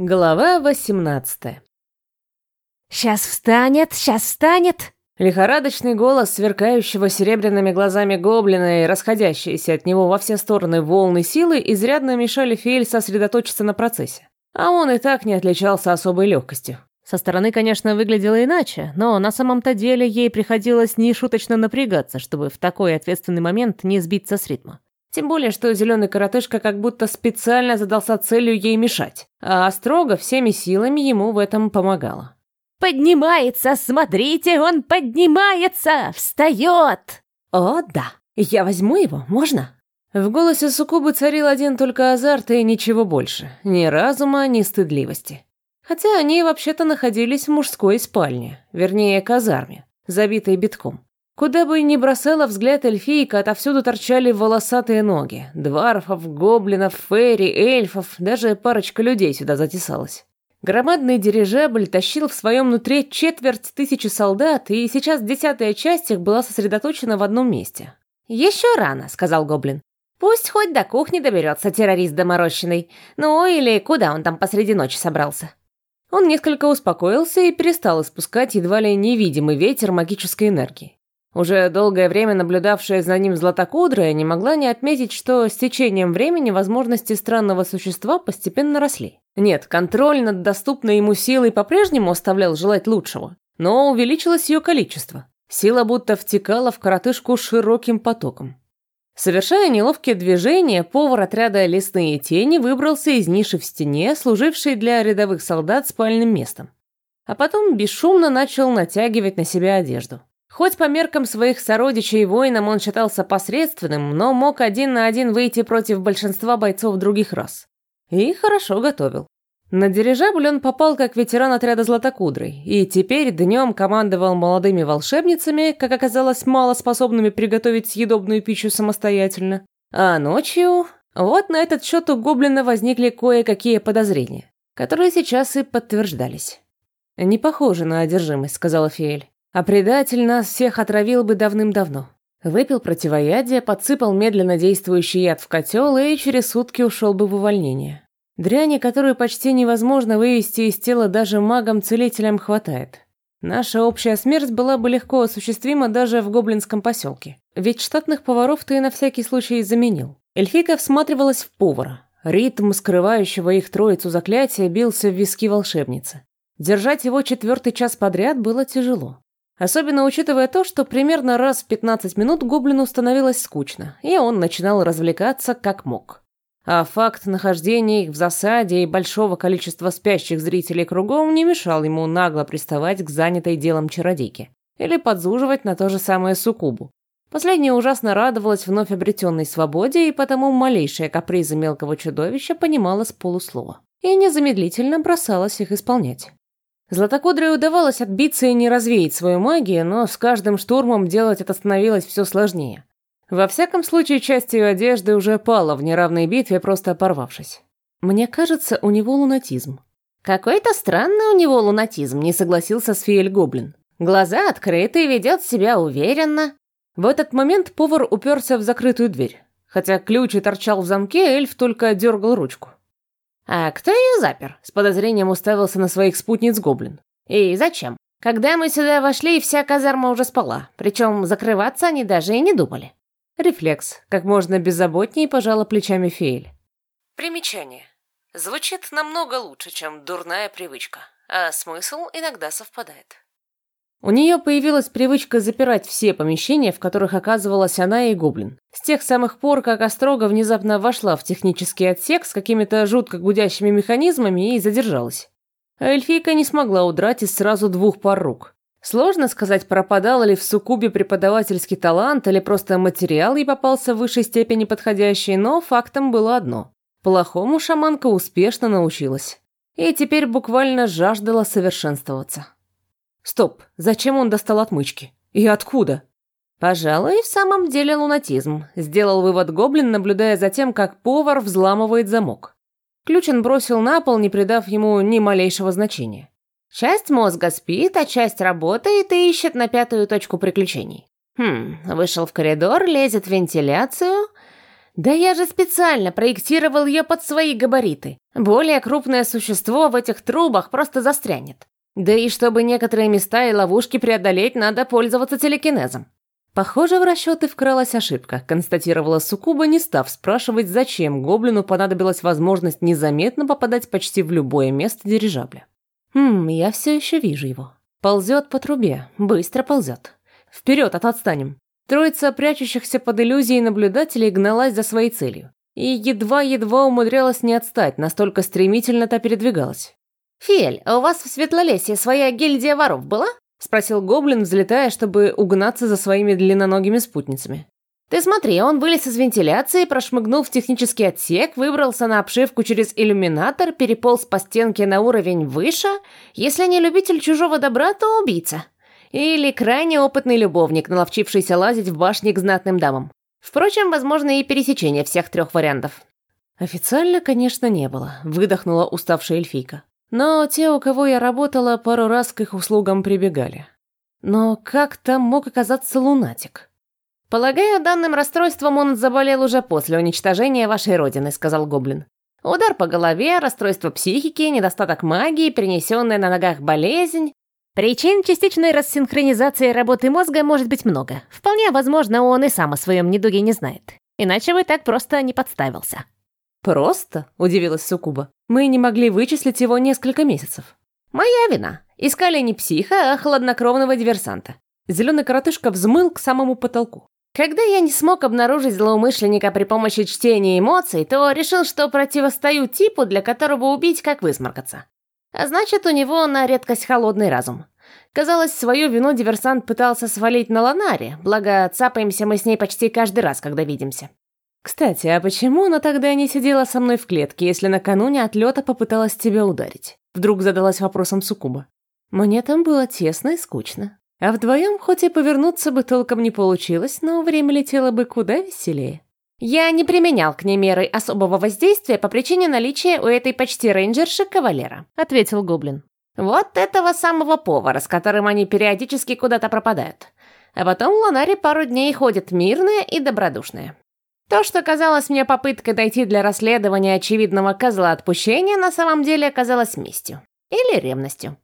Глава 18 «Сейчас встанет, сейчас встанет!» Лихорадочный голос сверкающего серебряными глазами гоблина и расходящиеся от него во все стороны волны силы изрядно мешали Фиэль сосредоточиться на процессе. А он и так не отличался особой легкостью. Со стороны, конечно, выглядело иначе, но на самом-то деле ей приходилось нешуточно напрягаться, чтобы в такой ответственный момент не сбиться с ритма. Тем более, что зеленый коротышка как будто специально задался целью ей мешать, а Острога всеми силами ему в этом помогала. «Поднимается, смотрите, он поднимается! Встает!» «О, да, я возьму его, можно?» В голосе Сукубы царил один только азарт и ничего больше. Ни разума, ни стыдливости. Хотя они вообще-то находились в мужской спальне, вернее, казарме, забитой битком. Куда бы ни бросала взгляд эльфийка, отовсюду торчали волосатые ноги. Дварфов, гоблинов, фейри, эльфов, даже парочка людей сюда затесалась. Громадный дирижабль тащил в своем внутри четверть тысячи солдат, и сейчас десятая часть их была сосредоточена в одном месте. «Еще рано», — сказал гоблин. «Пусть хоть до кухни доберется террорист доморощенный. Ну, или куда он там посреди ночи собрался?» Он несколько успокоился и перестал испускать едва ли невидимый ветер магической энергии. Уже долгое время наблюдавшая за ним златокудрая не могла не отметить, что с течением времени возможности странного существа постепенно росли. Нет, контроль над доступной ему силой по-прежнему оставлял желать лучшего, но увеличилось ее количество. Сила будто втекала в коротышку широким потоком. Совершая неловкие движения, повар отряда «Лесные тени» выбрался из ниши в стене, служившей для рядовых солдат спальным местом. А потом бесшумно начал натягивать на себя одежду. Хоть по меркам своих сородичей и воинам он считался посредственным, но мог один на один выйти против большинства бойцов других рас. И хорошо готовил. На дирижабль он попал как ветеран отряда Златокудрой, и теперь днем командовал молодыми волшебницами, как оказалось, мало способными приготовить съедобную пищу самостоятельно. А ночью... Вот на этот счет у Гоблина возникли кое-какие подозрения, которые сейчас и подтверждались. «Не похоже на одержимость», — сказала Фиэль. А предатель нас всех отравил бы давным-давно. Выпил противоядие, подсыпал медленно действующий яд в котел и через сутки ушел бы в увольнение. Дряни, которую почти невозможно вывести из тела даже магам-целителям, хватает. Наша общая смерть была бы легко осуществима даже в гоблинском поселке. Ведь штатных поваров ты на всякий случай заменил. Эльфика всматривалась в повара. Ритм скрывающего их троицу заклятия бился в виски волшебницы. Держать его четвертый час подряд было тяжело. Особенно учитывая то, что примерно раз в 15 минут гоблину становилось скучно, и он начинал развлекаться как мог. А факт нахождения их в засаде и большого количества спящих зрителей кругом не мешал ему нагло приставать к занятой делом чародейке или подзуживать на то же самое суккубу. Последняя ужасно радовалась вновь обретенной свободе и потому малейшие капризы мелкого чудовища понимала с полуслова и незамедлительно бросалась их исполнять. Златокудрой удавалось отбиться и не развеять свою магию, но с каждым штурмом делать это становилось все сложнее. Во всяком случае, часть ее одежды уже пала в неравной битве, просто порвавшись. Мне кажется, у него лунатизм. Какой-то странный у него лунатизм, не согласился с Фиэль Гоблин. Глаза открыты, ведет себя уверенно. В этот момент повар уперся в закрытую дверь. Хотя ключ и торчал в замке, эльф только дергал ручку. «А кто ее запер?» — с подозрением уставился на своих спутниц Гоблин. «И зачем? Когда мы сюда вошли, вся казарма уже спала, причем закрываться они даже и не думали». Рефлекс. Как можно беззаботнее пожала плечами Фейль. Примечание. Звучит намного лучше, чем дурная привычка, а смысл иногда совпадает. У нее появилась привычка запирать все помещения, в которых оказывалась она и Гоблин. С тех самых пор, как Острога внезапно вошла в технический отсек с какими-то жутко гудящими механизмами и задержалась. А эльфийка не смогла удрать из сразу двух пар рук. Сложно сказать, пропадал ли в суккубе преподавательский талант или просто материал ей попался в высшей степени подходящий, но фактом было одно. Плохому шаманка успешно научилась. И теперь буквально жаждала совершенствоваться. Стоп, зачем он достал отмычки? И откуда? Пожалуй, в самом деле лунатизм, сделал вывод гоблин, наблюдая за тем, как повар взламывает замок. Ключ он бросил на пол, не придав ему ни малейшего значения. Часть мозга спит, а часть работает и ищет на пятую точку приключений. Хм, вышел в коридор, лезет в вентиляцию. Да я же специально проектировал ее под свои габариты. Более крупное существо в этих трубах просто застрянет. Да и чтобы некоторые места и ловушки преодолеть, надо пользоваться телекинезом. Похоже, в расчеты вкралась ошибка, констатировала Сукуба, не став спрашивать, зачем гоблину понадобилась возможность незаметно попадать почти в любое место дирижабля. Хм, я все еще вижу его. Ползет по трубе, быстро ползет. Вперед, от отстанем. Троица прячущихся под иллюзией наблюдателей гналась за своей целью. И едва-едва умудрялась не отстать, настолько стремительно та передвигалась. «Фиэль, а у вас в Светлолесье своя гильдия воров была?» — спросил гоблин, взлетая, чтобы угнаться за своими длинноногими спутницами. «Ты смотри, он вылез из вентиляции, прошмыгнул в технический отсек, выбрался на обшивку через иллюминатор, переполз по стенке на уровень выше. Если не любитель чужого добра, то убийца. Или крайне опытный любовник, наловчившийся лазить в башне к знатным дамам. Впрочем, возможно и пересечение всех трех вариантов». «Официально, конечно, не было», — выдохнула уставшая эльфийка. Но те, у кого я работала, пару раз к их услугам прибегали. Но как там мог оказаться лунатик? «Полагаю, данным расстройством он заболел уже после уничтожения вашей родины», — сказал Гоблин. «Удар по голове, расстройство психики, недостаток магии, перенесенная на ногах болезнь. Причин частичной рассинхронизации работы мозга может быть много. Вполне возможно, он и сам о своем недуге не знает. Иначе бы так просто не подставился». «Просто?» — удивилась Сукуба. «Мы не могли вычислить его несколько месяцев». «Моя вина. Искали не психа, а хладнокровного диверсанта». Зеленый коротышка взмыл к самому потолку. Когда я не смог обнаружить злоумышленника при помощи чтения эмоций, то решил, что противостою типу, для которого убить, как высморкаться. А значит, у него на редкость холодный разум. Казалось, свою вину диверсант пытался свалить на Ланаре, благо цапаемся мы с ней почти каждый раз, когда видимся. Кстати, а почему она тогда не сидела со мной в клетке, если накануне отлета попыталась тебя ударить? Вдруг задалась вопросом Сукуба. Мне там было тесно и скучно. А вдвоем хоть и повернуться бы толком не получилось, но время летело бы куда веселее. Я не применял к ней меры особого воздействия по причине наличия у этой почти рейнджерши кавалера, ответил Гоблин. Вот этого самого повара, с которым они периодически куда-то пропадают. А потом Лунари пару дней ходит мирная и добродушная. То, что казалось мне попыткой дойти для расследования очевидного козла отпущения, на самом деле оказалось местью. Или ревностью.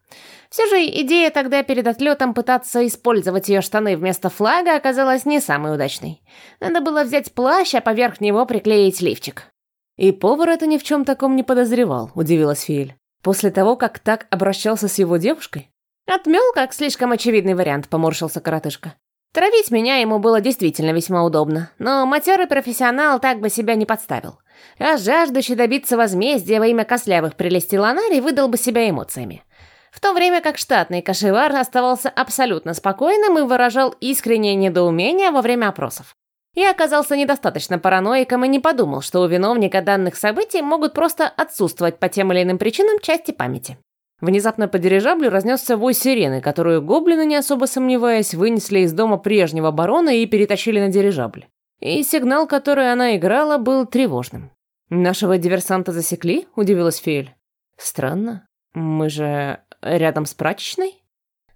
Все же идея тогда перед отлетом пытаться использовать ее штаны вместо флага оказалась не самой удачной. Надо было взять плащ, а поверх него приклеить лифчик. И повар это ни в чем таком не подозревал, удивилась Фиэль. После того, как так обращался с его девушкой? Отмел, как слишком очевидный вариант, поморщился коротышка. Травить меня ему было действительно весьма удобно, но матерый профессионал так бы себя не подставил. А жаждущий добиться возмездия во имя кослявых прелестей Ланари выдал бы себя эмоциями. В то время как штатный кошевар оставался абсолютно спокойным и выражал искреннее недоумение во время опросов. Я оказался недостаточно параноиком и не подумал, что у виновника данных событий могут просто отсутствовать по тем или иным причинам части памяти. Внезапно по дирижаблю разнесся вой сирены, которую гоблины, не особо сомневаясь, вынесли из дома прежнего барона и перетащили на дирижабль. И сигнал, который она играла, был тревожным. «Нашего диверсанта засекли?» – удивилась Фиэль. «Странно. Мы же рядом с прачечной?»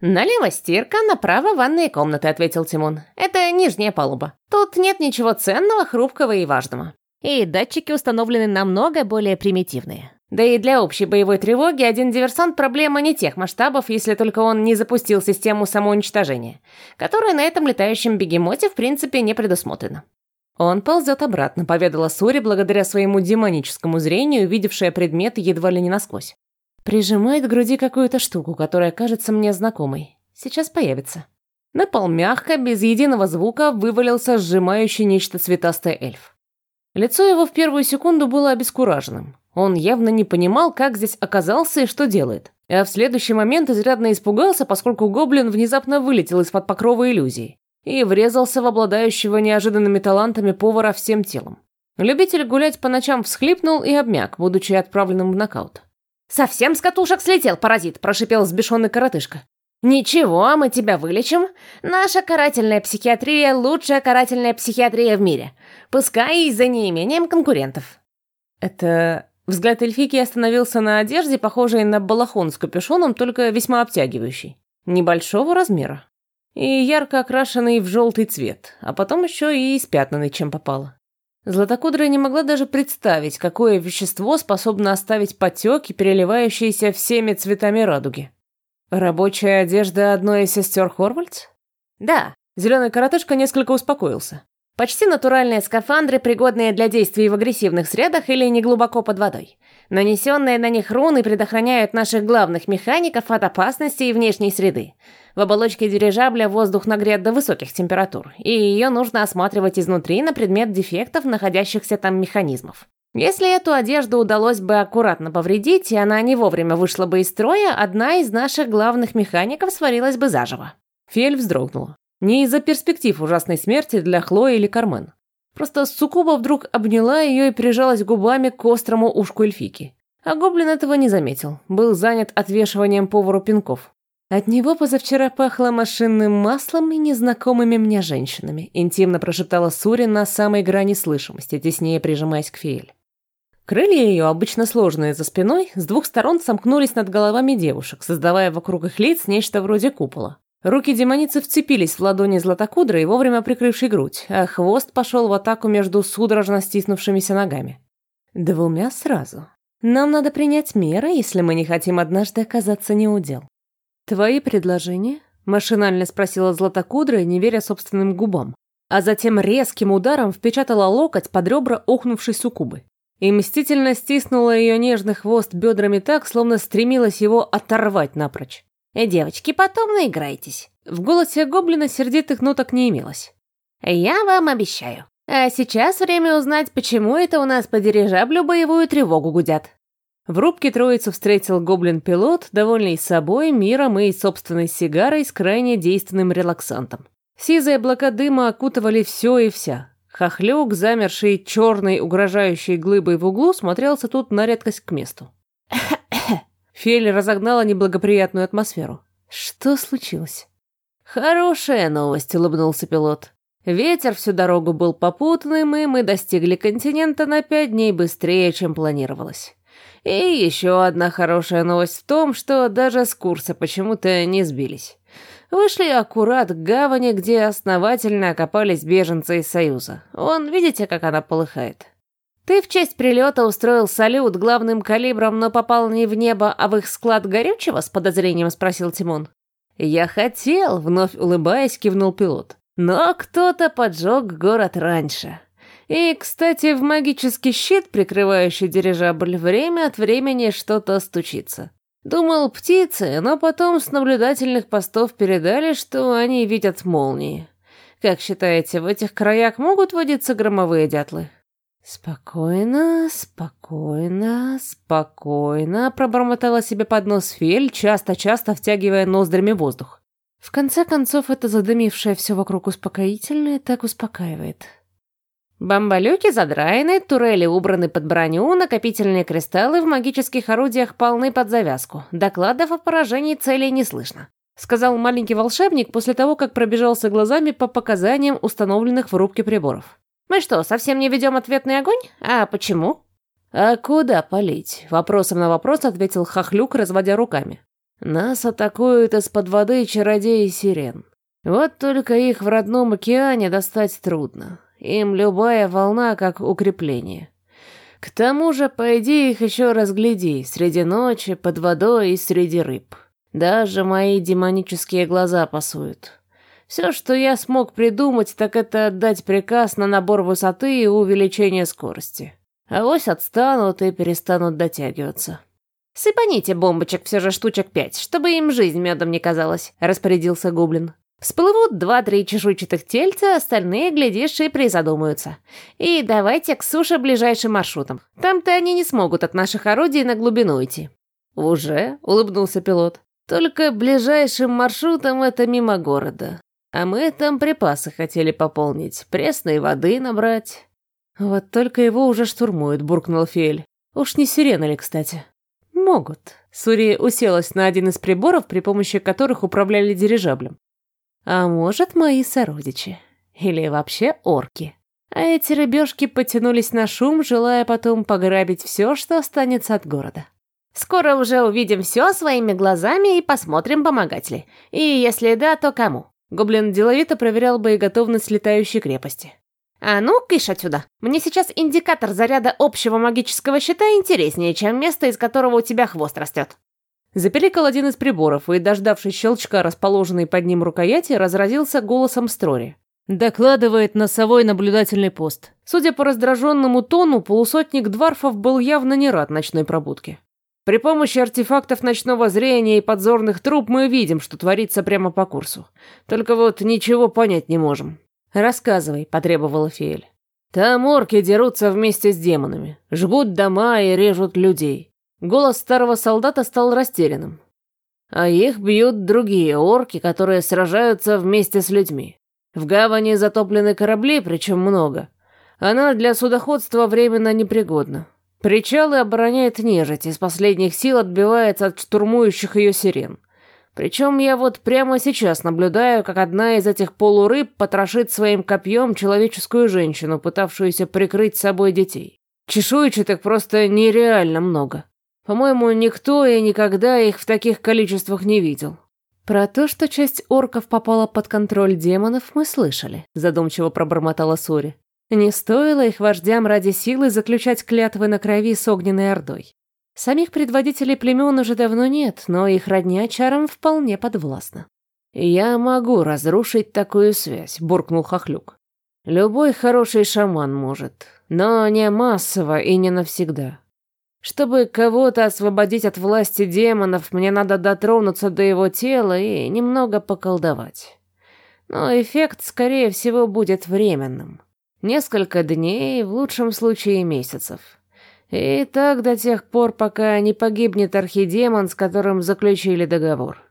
«Налево стирка, направо ванные комнаты», — ответил Тимон. «Это нижняя палуба. Тут нет ничего ценного, хрупкого и важного. И датчики установлены намного более примитивные. Да и для общей боевой тревоги один диверсант проблема не тех масштабов, если только он не запустил систему самоуничтожения, которая на этом летающем бегемоте в принципе не предусмотрена. Он ползет обратно, поведала Сури благодаря своему демоническому зрению, видевшая предметы едва ли не насквозь. Прижимает к груди какую-то штуку, которая кажется мне знакомой. Сейчас появится. На пол мягко, без единого звука, вывалился сжимающий нечто цветастый эльф. Лицо его в первую секунду было обескураженным. Он явно не понимал, как здесь оказался и что делает. А в следующий момент изрядно испугался, поскольку гоблин внезапно вылетел из-под покрова иллюзии и врезался в обладающего неожиданными талантами повара всем телом. Любитель гулять по ночам всхлипнул и обмяк, будучи отправленным в нокаут. «Совсем с катушек слетел, паразит!» – прошипел сбешенный коротышка. «Ничего, мы тебя вылечим. Наша карательная психиатрия – лучшая карательная психиатрия в мире. Пускай и за неимением конкурентов». «Это Взгляд эльфики остановился на одежде, похожей на балахон с капюшоном, только весьма обтягивающий. Небольшого размера. И ярко окрашенный в желтый цвет, а потом еще и испятнанный, чем попало. Златокудрая не могла даже представить, какое вещество способно оставить потеки, переливающиеся всеми цветами радуги. Рабочая одежда одной из сестер Хорвальдс? Да, зеленый коротышка несколько успокоился. Почти натуральные скафандры, пригодные для действий в агрессивных средах или неглубоко под водой. Нанесенные на них руны предохраняют наших главных механиков от опасности и внешней среды. В оболочке дирижабля воздух нагрет до высоких температур, и ее нужно осматривать изнутри на предмет дефектов, находящихся там механизмов. Если эту одежду удалось бы аккуратно повредить, и она не вовремя вышла бы из строя, одна из наших главных механиков сварилась бы заживо. Фель вздрогнула. Не из-за перспектив ужасной смерти для Хлои или Кармен. Просто Сукуба вдруг обняла ее и прижалась губами к острому ушку эльфики. А гоблин этого не заметил, был занят отвешиванием повару пинков. От него позавчера пахло машинным маслом и незнакомыми мне женщинами, интимно прошептала Сурин на самой грани слышимости, теснее прижимаясь к Фиэль. Крылья ее, обычно сложные за спиной, с двух сторон сомкнулись над головами девушек, создавая вокруг их лиц нечто вроде купола. Руки демоницы вцепились в ладони златокудрой, вовремя прикрывшей грудь, а хвост пошел в атаку между судорожно стиснувшимися ногами. Двумя сразу. Нам надо принять меры, если мы не хотим однажды оказаться неудел. Твои предложения? Машинально спросила златокудрая, не веря собственным губам. А затем резким ударом впечатала локоть под ребра охнувшей суккубы. И мстительно стиснула ее нежный хвост бедрами так, словно стремилась его оторвать напрочь. Э, девочки, потом наиграйтесь». В голосе гоблина сердитых ноток не имелось. «Я вам обещаю. А сейчас время узнать, почему это у нас по дирижаблю боевую тревогу гудят». В рубке троицу встретил гоблин-пилот, довольный собой, миром и собственной сигарой с крайне действенным релаксантом. Сизые облака дыма окутывали все и вся. Хохлюк, замерший черной угрожающей глыбой в углу, смотрелся тут на редкость к месту. Фель разогнала неблагоприятную атмосферу. Что случилось? Хорошая новость, улыбнулся пилот. Ветер всю дорогу был попутным, и мы достигли континента на пять дней быстрее, чем планировалось. И еще одна хорошая новость в том, что даже с курса почему-то не сбились. Вышли аккурат к гавани, где основательно окопались беженцы из Союза. Вон, видите, как она полыхает? Ты в честь прилета устроил салют главным калибром, но попал не в небо, а в их склад горючего?» — с подозрением спросил Тимон. «Я хотел», — вновь улыбаясь, кивнул пилот. «Но кто-то поджег город раньше. И, кстати, в магический щит, прикрывающий дирижабль, время от времени что-то стучится. Думал, птицы, но потом с наблюдательных постов передали, что они видят молнии. Как считаете, в этих краях могут водиться громовые дятлы?» «Спокойно, спокойно, спокойно», — пробормотала себе под нос Фель, часто-часто втягивая ноздрями воздух. В конце концов, это задымившее все вокруг успокоительное так успокаивает. Бомболюки задраены, турели убраны под броню, накопительные кристаллы в магических орудиях полны под завязку. Докладов о поражении целей не слышно. Сказал маленький волшебник после того, как пробежался глазами по показаниям, установленных в рубке приборов. Мы что, совсем не ведем ответный огонь? А почему? А куда полить? Вопросом на вопрос ответил Хохлюк, разводя руками. Нас атакуют из-под воды чародеи сирен. Вот только их в родном океане достать трудно. Им любая волна как укрепление. К тому же, пойди их еще разгляди, среди ночи, под водой и среди рыб. Даже мои демонические глаза пасуют. Все, что я смог придумать, так это отдать приказ на набор высоты и увеличение скорости. А вось отстанут и перестанут дотягиваться. «Сыпаните бомбочек все же штучек пять, чтобы им жизнь медом не казалась», — распорядился Гоблин. «Всплывут два-три чешуйчатых тельца, остальные, глядишь, и призадумаются. И давайте к суше ближайшим маршрутом. Там-то они не смогут от наших орудий на глубину идти». «Уже?» — улыбнулся пилот. «Только ближайшим маршрутом это мимо города. А мы там припасы хотели пополнить, пресной воды набрать. Вот только его уже штурмуют, буркнул Фель. Уж не сирена ли, кстати? Могут. Сури уселась на один из приборов, при помощи которых управляли дирижаблем. А может, мои сородичи. Или вообще орки. А эти рыбешки потянулись на шум, желая потом пограбить все, что останется от города. Скоро уже увидим все своими глазами и посмотрим, помогать ли. И если да, то кому. Гоблин деловито проверял боеготовность летающей крепости. «А ну, кыш отсюда! Мне сейчас индикатор заряда общего магического щита интереснее, чем место, из которого у тебя хвост растет». Запеликал один из приборов, и, дождавшись щелчка, расположенной под ним рукояти, разразился голосом Стори. Докладывает носовой наблюдательный пост. Судя по раздраженному тону, полусотник Дварфов был явно не рад ночной пробудке. При помощи артефактов ночного зрения и подзорных труб мы видим, что творится прямо по курсу. Только вот ничего понять не можем. «Рассказывай», — потребовала Фиэль. «Там орки дерутся вместе с демонами, жгут дома и режут людей». Голос старого солдата стал растерянным. А их бьют другие орки, которые сражаются вместе с людьми. В гавани затоплены корабли, причем много. Она для судоходства временно непригодна. Причалы обороняет нежить, из последних сил отбивается от штурмующих ее сирен. Причем я вот прямо сейчас наблюдаю, как одна из этих полурыб потрошит своим копьем человеческую женщину, пытавшуюся прикрыть собой детей. Чешуйчатых просто нереально много. По-моему, никто и никогда их в таких количествах не видел. Про то, что часть орков попала под контроль демонов, мы слышали, задумчиво пробормотала Сури. Не стоило их вождям ради силы заключать клятвы на крови с огненной ордой. Самих предводителей племен уже давно нет, но их родня чарам вполне подвластна. «Я могу разрушить такую связь», — буркнул Хохлюк. «Любой хороший шаман может, но не массово и не навсегда. Чтобы кого-то освободить от власти демонов, мне надо дотронуться до его тела и немного поколдовать. Но эффект, скорее всего, будет временным». Несколько дней, в лучшем случае месяцев. И так до тех пор, пока не погибнет архидемон, с которым заключили договор.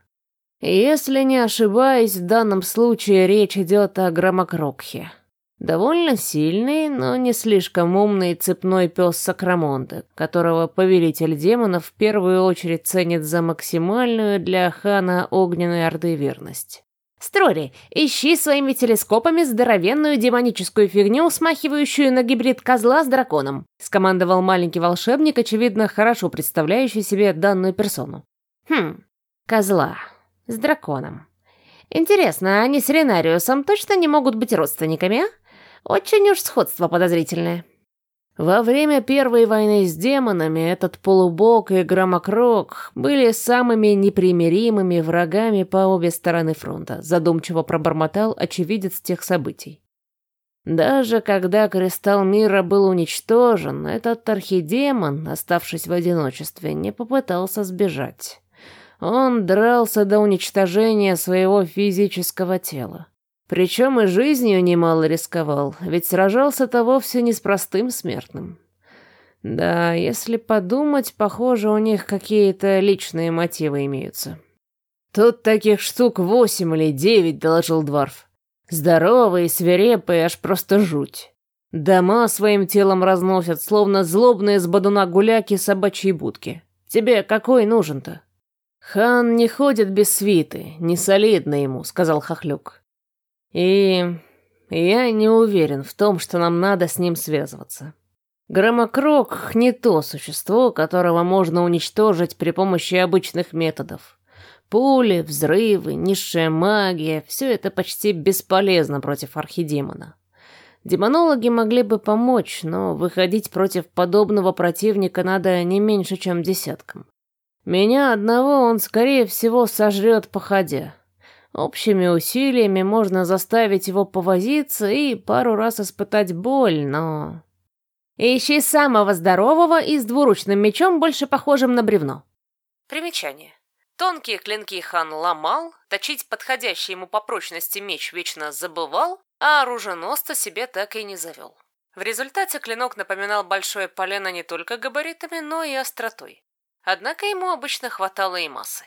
Если не ошибаюсь, в данном случае речь идет о Громокрокхе. Довольно сильный, но не слишком умный цепной пес Сакрамонда, которого повелитель демонов в первую очередь ценит за максимальную для хана огненной орды верность. Строри, ищи своими телескопами здоровенную демоническую фигню, смахивающую на гибрид козла с драконом», — скомандовал маленький волшебник, очевидно, хорошо представляющий себе данную персону. «Хм, козла. С драконом. Интересно, они с Ренариусом точно не могут быть родственниками, а? Очень уж сходство подозрительное». Во время Первой войны с демонами этот полубог и громокрок были самыми непримиримыми врагами по обе стороны фронта, задумчиво пробормотал очевидец тех событий. Даже когда Кристалл Мира был уничтожен, этот архидемон, оставшись в одиночестве, не попытался сбежать. Он дрался до уничтожения своего физического тела. Причем и жизнью немало рисковал, ведь сражался-то вовсе не с простым смертным. Да, если подумать, похоже, у них какие-то личные мотивы имеются. «Тут таких штук восемь или девять», — доложил Дварф. «Здоровые, свирепые, аж просто жуть. Дома своим телом разносят, словно злобные с бодуна гуляки собачьей будки. Тебе какой нужен-то?» «Хан не ходит без свиты, не солидно ему», — сказал Хохлюк. И я не уверен в том, что нам надо с ним связываться. Громокрок — не то существо, которого можно уничтожить при помощи обычных методов. Пули, взрывы, низшая магия — все это почти бесполезно против архидемона. Демонологи могли бы помочь, но выходить против подобного противника надо не меньше, чем десяткам. Меня одного он, скорее всего, сожрет походя. Общими усилиями можно заставить его повозиться и пару раз испытать боль, но... Ищи самого здорового и с двуручным мечом, больше похожим на бревно. Примечание. Тонкие клинки хан ломал, точить подходящий ему по прочности меч вечно забывал, а оруженосца себе так и не завел. В результате клинок напоминал большое полено не только габаритами, но и остротой. Однако ему обычно хватало и массы.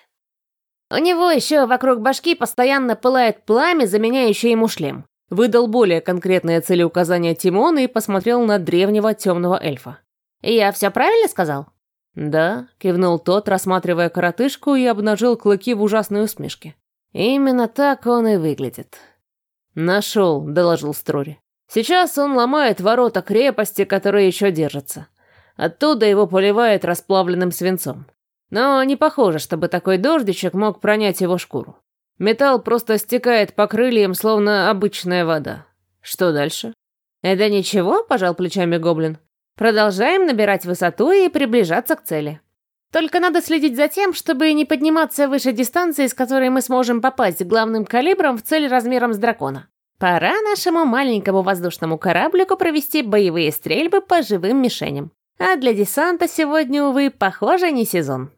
У него еще вокруг башки постоянно пылает пламя, заменяющее ему шлем. Выдал более конкретное целеуказание Тимона и посмотрел на древнего темного эльфа. «Я все правильно сказал?» «Да», — кивнул тот, рассматривая коротышку и обнажил клыки в ужасной усмешке. «Именно так он и выглядит». «Нашел», — доложил Строри. «Сейчас он ломает ворота крепости, которые еще держатся. Оттуда его поливает расплавленным свинцом. Но не похоже, чтобы такой дождичек мог пронять его шкуру. Металл просто стекает по крыльям, словно обычная вода. Что дальше? «Это ничего», — пожал плечами Гоблин. «Продолжаем набирать высоту и приближаться к цели. Только надо следить за тем, чтобы не подниматься выше дистанции, с которой мы сможем попасть главным калибром в цель размером с дракона. Пора нашему маленькому воздушному кораблику провести боевые стрельбы по живым мишеням. А для десанта сегодня, увы, похоже, не сезон».